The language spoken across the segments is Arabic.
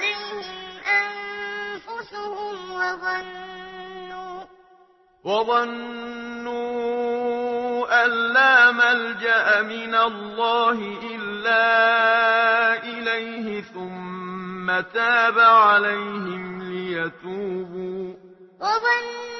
عليهم أنفسهم وظنوا وظنوا أن لا ملجأ من الله إلا إليه ثم تاب عليهم ليتوبوا. وظنوا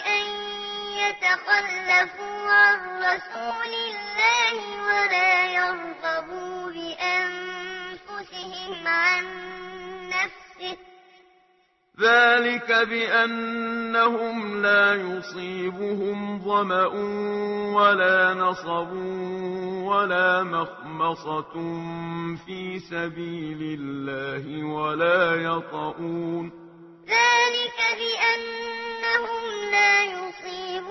يتخلفوا عن رسول الله ولا يرغبوا بأنفسهم عن نفسه. ذلك بأنهم لا يصيبهم ظمأ ولا نصب ولا مخمصة في سبيل الله ولا يطعون ذلك بأنهم لا يصيبهم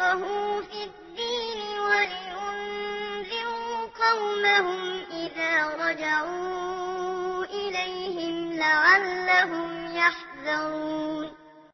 يفقهوا في الدين ولينذروا قومهم إذا رجعوا إليهم لعلهم يحذرون